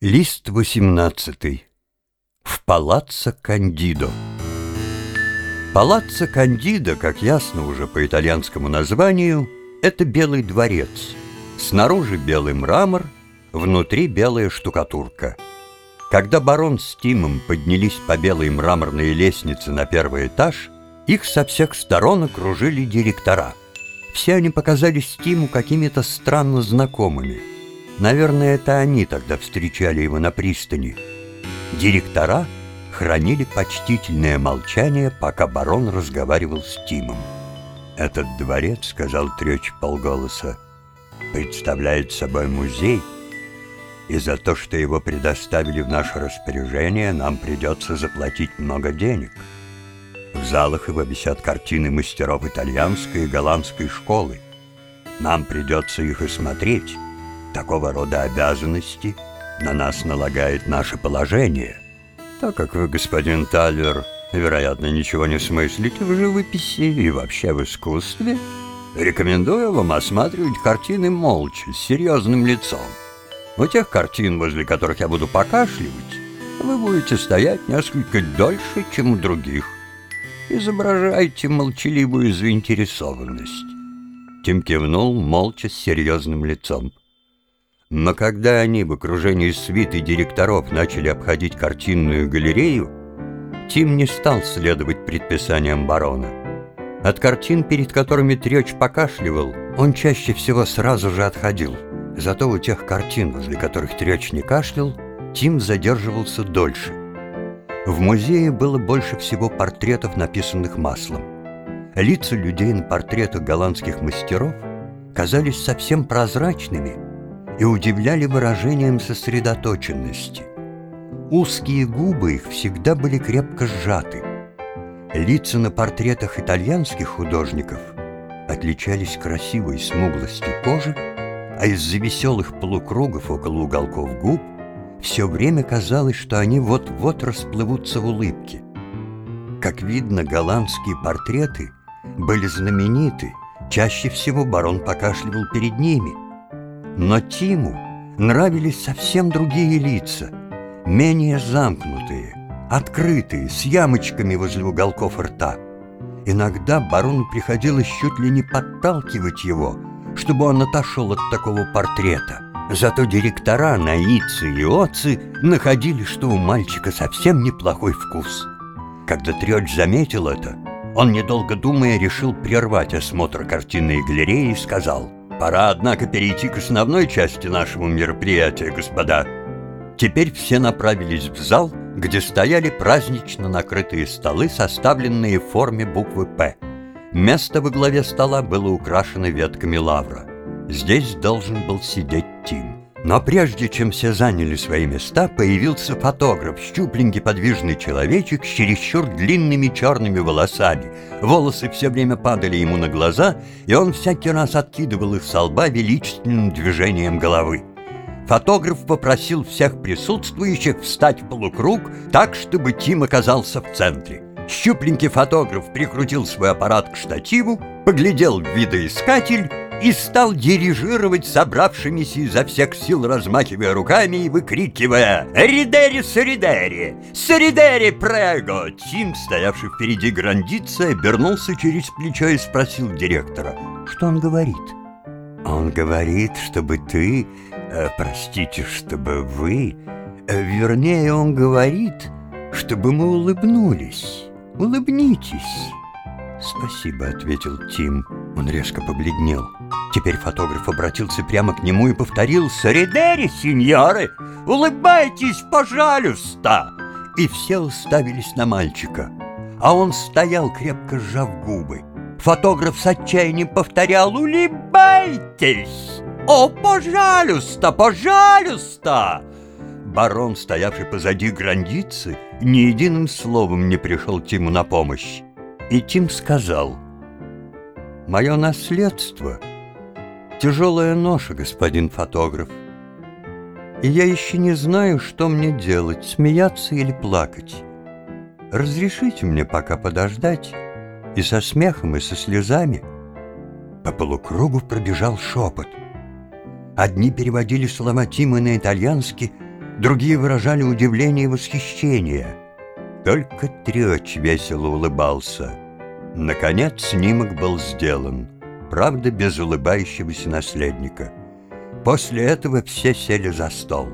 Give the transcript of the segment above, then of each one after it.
Лист 18. В палаццо Кандидо. Палаццо Кандидо, как ясно уже по итальянскому названию, это белый дворец. Снаружи белый мрамор, внутри белая штукатурка. Когда барон с Тимом поднялись по белой мраморной лестнице на первый этаж, их со всех сторон окружили директора. Все они показались Тиму какими-то странно знакомыми – Наверное, это они тогда встречали его на пристани. Директора хранили почтительное молчание, пока барон разговаривал с Тимом. «Этот дворец, — сказал Трёч полголоса, — представляет собой музей, и за то, что его предоставили в наше распоряжение, нам придется заплатить много денег. В залах его висят картины мастеров итальянской и голландской школы. Нам придется их и смотреть». Такого рода обязанности на нас налагает наше положение. Так как вы, господин Тальвер, вероятно, ничего не смыслите в живописи и вообще в искусстве, рекомендую вам осматривать картины молча, с серьезным лицом. У тех картин, возле которых я буду покашливать, вы будете стоять несколько дольше, чем у других. Изображайте молчаливую заинтересованность. Тим кивнул молча с серьезным лицом. Но когда они в окружении свиты директоров начали обходить картинную галерею, Тим не стал следовать предписаниям барона. От картин, перед которыми Трёч покашливал, он чаще всего сразу же отходил. Зато у тех картин, возле которых Трёч не кашлял, Тим задерживался дольше. В музее было больше всего портретов, написанных маслом. Лица людей на портретах голландских мастеров казались совсем прозрачными – и удивляли выражением сосредоточенности. Узкие губы их всегда были крепко сжаты. Лица на портретах итальянских художников отличались красивой смуглостью кожи, а из-за веселых полукругов около уголков губ все время казалось, что они вот-вот расплывутся в улыбке. Как видно, голландские портреты были знамениты, чаще всего барон покашливал перед ними – но Тиму нравились совсем другие лица, менее замкнутые, открытые, с ямочками возле уголков рта. Иногда барону приходилось чуть ли не подталкивать его, чтобы он отошел от такого портрета. Зато директора Наицы и Оцы находили, что у мальчика совсем неплохой вкус. Когда Трёч заметил это, он, недолго думая, решил прервать осмотр картинной галереи и сказал — Пора, однако, перейти к основной части нашего мероприятия, господа. Теперь все направились в зал, где стояли празднично накрытые столы, составленные в форме буквы «П». Место во главе стола было украшено ветками лавра. Здесь должен был сидеть Тим. Но прежде чем все заняли свои места, появился фотограф, щупленький подвижный человечек с чересчур длинными черными волосами. Волосы все время падали ему на глаза, и он всякий раз откидывал их со лба величественным движением головы. Фотограф попросил всех присутствующих встать в полукруг так, чтобы Тим оказался в центре. Щупленький фотограф прикрутил свой аппарат к штативу, поглядел в видоискатель и стал дирижировать собравшимися изо всех сил, размахивая руками и выкрикивая «Ридери, Соридери! Соридери, прего!» Тим, стоявший впереди грандица, обернулся через плечо и спросил директора, что он говорит. «Он говорит, чтобы ты, э, простите, чтобы вы, э, вернее, он говорит, чтобы мы улыбнулись. Улыбнитесь!» «Спасибо», — ответил Тим. Он резко побледнел. Теперь фотограф обратился прямо к нему и повторил «Соридери, сеньоры! Улыбайтесь, пожалуйста!» И все уставились на мальчика. А он стоял, крепко сжав губы. Фотограф с отчаянием повторял «Улыбайтесь! О, пожалуйста, пожалуйста!» Барон, стоявший позади границы, ни единым словом не пришел Тиму на помощь. И Тим сказал «Мое наследство — Тяжелая ноша, господин фотограф. И я еще не знаю, что мне делать, смеяться или плакать. Разрешите мне пока подождать, и со смехом, и со слезами. По полукругу пробежал шепот. Одни переводили слова Тима на итальянский, другие выражали удивление и восхищение. Только Трёч весело улыбался. Наконец снимок был сделан, правда, без улыбающегося наследника. После этого все сели за стол.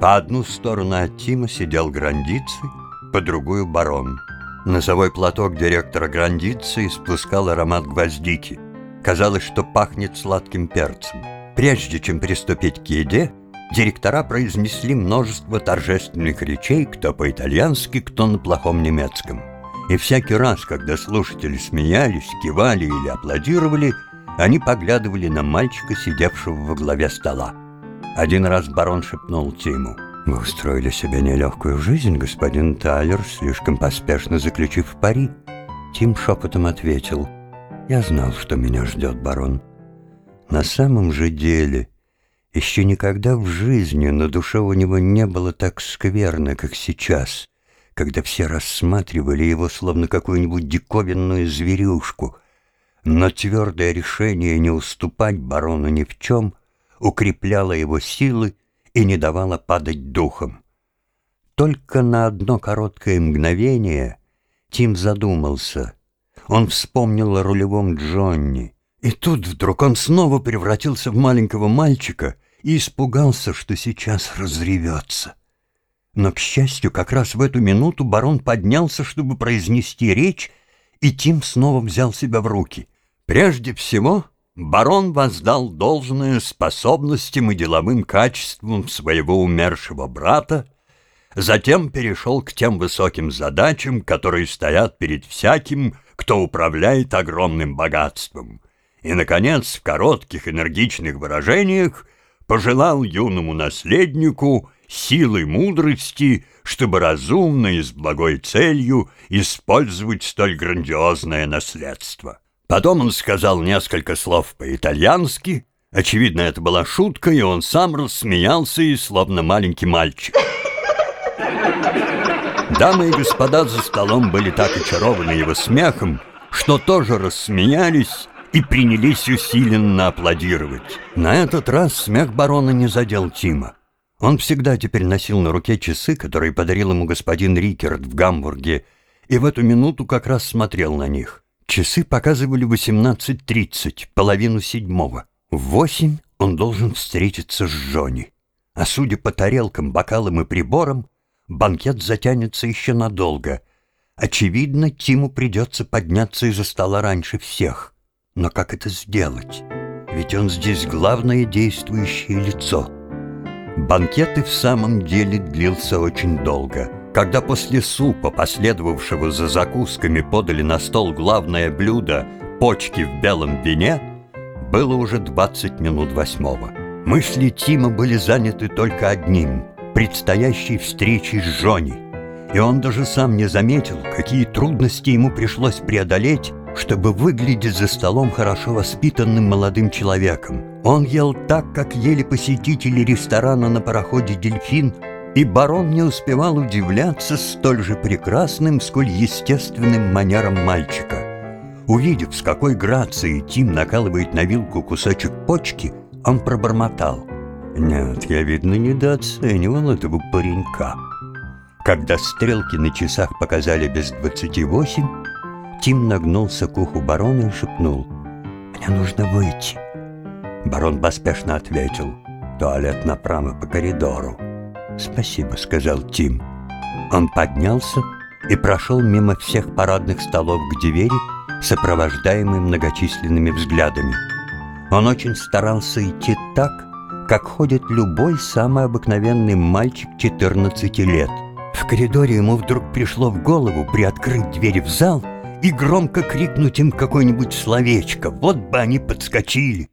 По одну сторону от Тима сидел Грандици, по другую — барон. Носовой платок директора Грандицы испускал аромат гвоздики. Казалось, что пахнет сладким перцем. Прежде чем приступить к еде, директора произнесли множество торжественных речей, кто по-итальянски, кто на плохом немецком. И всякий раз, когда слушатели смеялись, кивали или аплодировали, они поглядывали на мальчика, сидевшего во главе стола. Один раз барон шепнул Тиму. «Вы устроили себе нелегкую жизнь, господин Тайлер, слишком поспешно заключив пари». Тим шепотом ответил. «Я знал, что меня ждет барон. На самом же деле, еще никогда в жизни на душе у него не было так скверно, как сейчас, когда все рассматривали его словно какую-нибудь диковинную зверюшку. Но твердое решение не уступать барону ни в чем укрепляло его силы и не давало падать духом. Только на одно короткое мгновение Тим задумался. Он вспомнил о рулевом Джонни — и тут вдруг он снова превратился в маленького мальчика и испугался, что сейчас разревется. Но, к счастью, как раз в эту минуту барон поднялся, чтобы произнести речь, и Тим снова взял себя в руки. Прежде всего, барон воздал должное способностям и деловым качествам своего умершего брата, затем перешел к тем высоким задачам, которые стоят перед всяким, кто управляет огромным богатством — и, наконец, в коротких энергичных выражениях пожелал юному наследнику силы мудрости, чтобы разумно и с благой целью использовать столь грандиозное наследство. Потом он сказал несколько слов по-итальянски. Очевидно, это была шутка, и он сам рассмеялся и словно маленький мальчик. Дамы и господа за столом были так очарованы его смехом, что тоже рассмеялись и принялись усиленно аплодировать. На этот раз смех барона не задел Тима. Он всегда теперь носил на руке часы, которые подарил ему господин Рикерт в Гамбурге, и в эту минуту как раз смотрел на них. Часы показывали 18.30, половину седьмого. В восемь он должен встретиться с Джонни. А судя по тарелкам, бокалам и приборам, банкет затянется еще надолго. Очевидно, Тиму придется подняться из-за стола раньше всех. Но как это сделать? Ведь он здесь главное действующее лицо. Банкет и в самом деле длился очень долго. Когда после супа, последовавшего за закусками, подали на стол главное блюдо — почки в белом вине, было уже 20 минут восьмого. Мысли Тима были заняты только одним — предстоящей встречей с Жони. И он даже сам не заметил, какие трудности ему пришлось преодолеть, чтобы выглядеть за столом хорошо воспитанным молодым человеком. Он ел так, как ели посетители ресторана на пароходе «Дельфин», и барон не успевал удивляться столь же прекрасным, сколь естественным манерам мальчика. Увидев, с какой грацией Тим накалывает на вилку кусочек почки, он пробормотал. «Нет, я, видно, недооценивал этого паренька». Когда стрелки на часах показали без двадцати восемь, Тим нагнулся к уху барона и шепнул. «Мне нужно выйти». Барон поспешно ответил. «Туалет направо по коридору». «Спасибо», — сказал Тим. Он поднялся и прошел мимо всех парадных столов к двери, сопровождаемый многочисленными взглядами. Он очень старался идти так, как ходит любой самый обыкновенный мальчик 14 лет. В коридоре ему вдруг пришло в голову приоткрыть дверь в зал — и громко крикнуть им какое-нибудь словечко, вот бы они подскочили.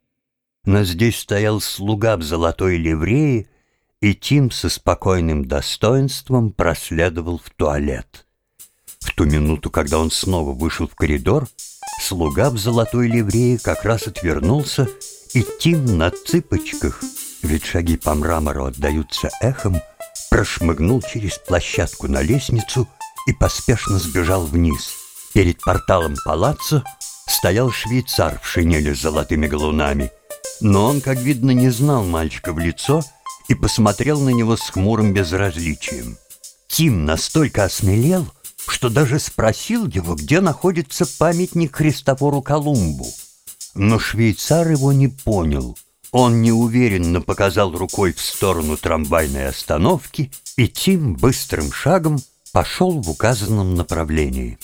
Но здесь стоял слуга в золотой ливрее, и Тим со спокойным достоинством проследовал в туалет. В ту минуту, когда он снова вышел в коридор, слуга в золотой ливрее как раз отвернулся, и Тим на цыпочках, ведь шаги по мрамору отдаются эхом, прошмыгнул через площадку на лестницу и поспешно сбежал вниз — Перед порталом палаццо стоял швейцар в шинели с золотыми галунами. Но он, как видно, не знал мальчика в лицо и посмотрел на него с хмурым безразличием. Тим настолько осмелел, что даже спросил его, где находится памятник Христофору Колумбу. Но швейцар его не понял. Он неуверенно показал рукой в сторону трамвайной остановки, и Тим быстрым шагом пошел в указанном направлении.